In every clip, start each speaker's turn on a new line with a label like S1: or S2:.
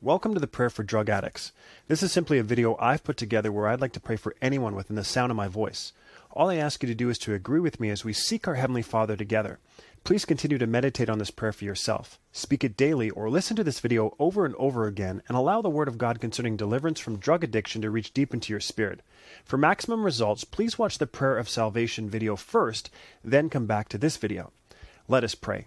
S1: Welcome to the Prayer for Drug Addicts. This is simply a video I've put together where I'd like to pray for anyone within the sound of my voice. All I ask you to do is to agree with me as we seek our Heavenly Father together. Please continue to meditate on this prayer for yourself. Speak it daily or listen to this video over and over again and allow the Word of God concerning deliverance from drug addiction to reach deep into your spirit. For maximum results, please watch the Prayer of Salvation video first, then come back to this video. Let us pray.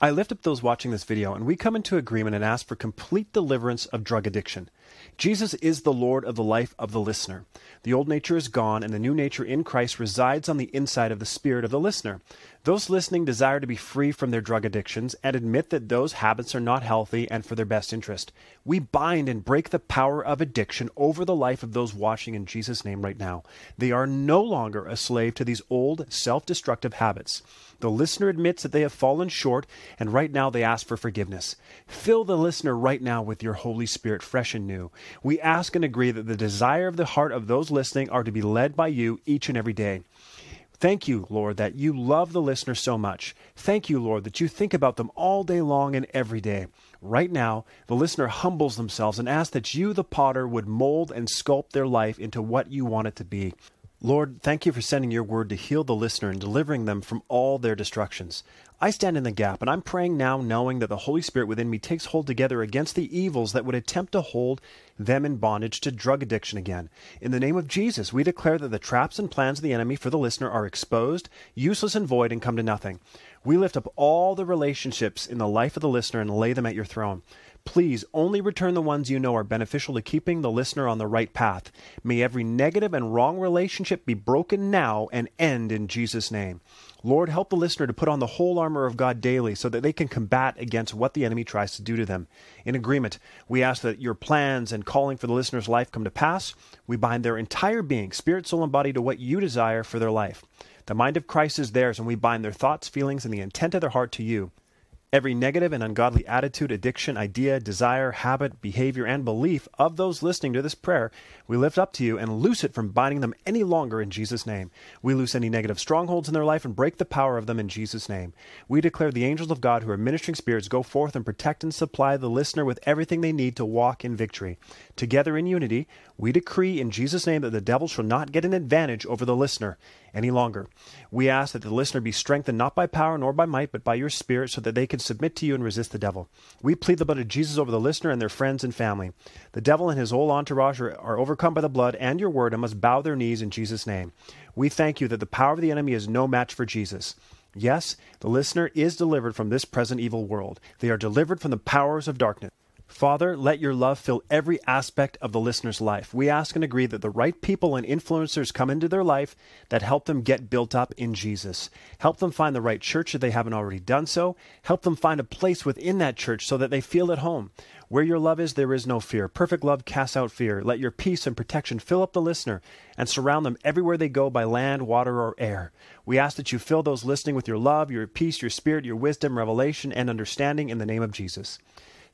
S1: I lift up those watching this video, and we come into agreement and ask for complete deliverance of drug addiction. Jesus is the Lord of the life of the listener. The old nature is gone, and the new nature in Christ resides on the inside of the spirit of the listener. Those listening desire to be free from their drug addictions and admit that those habits are not healthy and for their best interest. We bind and break the power of addiction over the life of those watching in Jesus' name right now. They are no longer a slave to these old, self destructive habits. The listener admits that they have fallen short, and right now they ask for forgiveness. Fill the listener right now with your Holy Spirit, fresh and new. We ask and agree that the desire of the heart of those listening are to be led by you each and every day. Thank you, Lord, that you love the listener so much. Thank you, Lord, that you think about them all day long and every day. Right now, the listener humbles themselves and asks that you, the potter, would mold and sculpt their life into what you want it to be. Lord, thank you for sending your word to heal the listener and delivering them from all their destructions. I stand in the gap, and I'm praying now knowing that the Holy Spirit within me takes hold together against the evils that would attempt to hold them in bondage to drug addiction again. In the name of Jesus, we declare that the traps and plans of the enemy for the listener are exposed, useless, and void, and come to nothing. We lift up all the relationships in the life of the listener and lay them at your throne. Please only return the ones you know are beneficial to keeping the listener on the right path. May every negative and wrong relationship be broken now and end in Jesus' name. Lord, help the listener to put on the whole armor of God daily so that they can combat against what the enemy tries to do to them. In agreement, we ask that your plans and calling for the listener's life come to pass. We bind their entire being, spirit, soul, and body, to what you desire for their life. The mind of Christ is theirs, and we bind their thoughts, feelings, and the intent of their heart to you. Every negative and ungodly attitude, addiction, idea, desire, habit, behavior, and belief of those listening to this prayer, we lift up to you and loose it from binding them any longer in Jesus' name. We loose any negative strongholds in their life and break the power of them in Jesus' name. We declare the angels of God who are ministering spirits go forth and protect and supply the listener with everything they need to walk in victory. Together in unity, we decree in Jesus' name that the devil shall not get an advantage over the listener any longer. We ask that the listener be strengthened not by power nor by might, but by your Spirit, so that they can submit to you and resist the devil. We plead the blood of Jesus over the listener and their friends and family. The devil and his whole entourage are, are overcome by the blood and your word and must bow their knees in Jesus' name. We thank you that the power of the enemy is no match for Jesus. Yes, the listener is delivered from this present evil world. They are delivered from the powers of darkness. Father, let your love fill every aspect of the listener's life. We ask and agree that the right people and influencers come into their life that help them get built up in Jesus. Help them find the right church if they haven't already done so. Help them find a place within that church so that they feel at home. Where your love is, there is no fear. Perfect love casts out fear. Let your peace and protection fill up the listener and surround them everywhere they go by land, water, or air. We ask that you fill those listening with your love, your peace, your spirit, your wisdom, revelation, and understanding in the name of Jesus.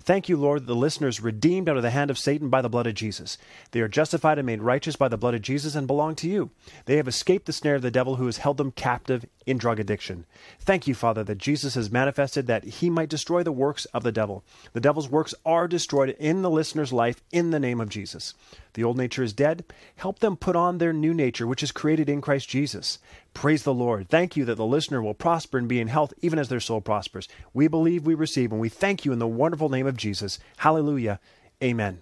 S1: Thank you, Lord, that the listeners redeemed out of the hand of Satan by the blood of Jesus. They are justified and made righteous by the blood of Jesus and belong to you. They have escaped the snare of the devil who has held them captive in drug addiction. Thank you, Father, that Jesus has manifested that he might destroy the works of the devil. The devil's works are destroyed in the listener's life in the name of Jesus. The old nature is dead. Help them put on their new nature, which is created in Christ Jesus. Praise the Lord. Thank you that the listener will prosper and be in health even as their soul prospers. We believe we receive, and we thank you in the wonderful name of Jesus. Hallelujah. Amen.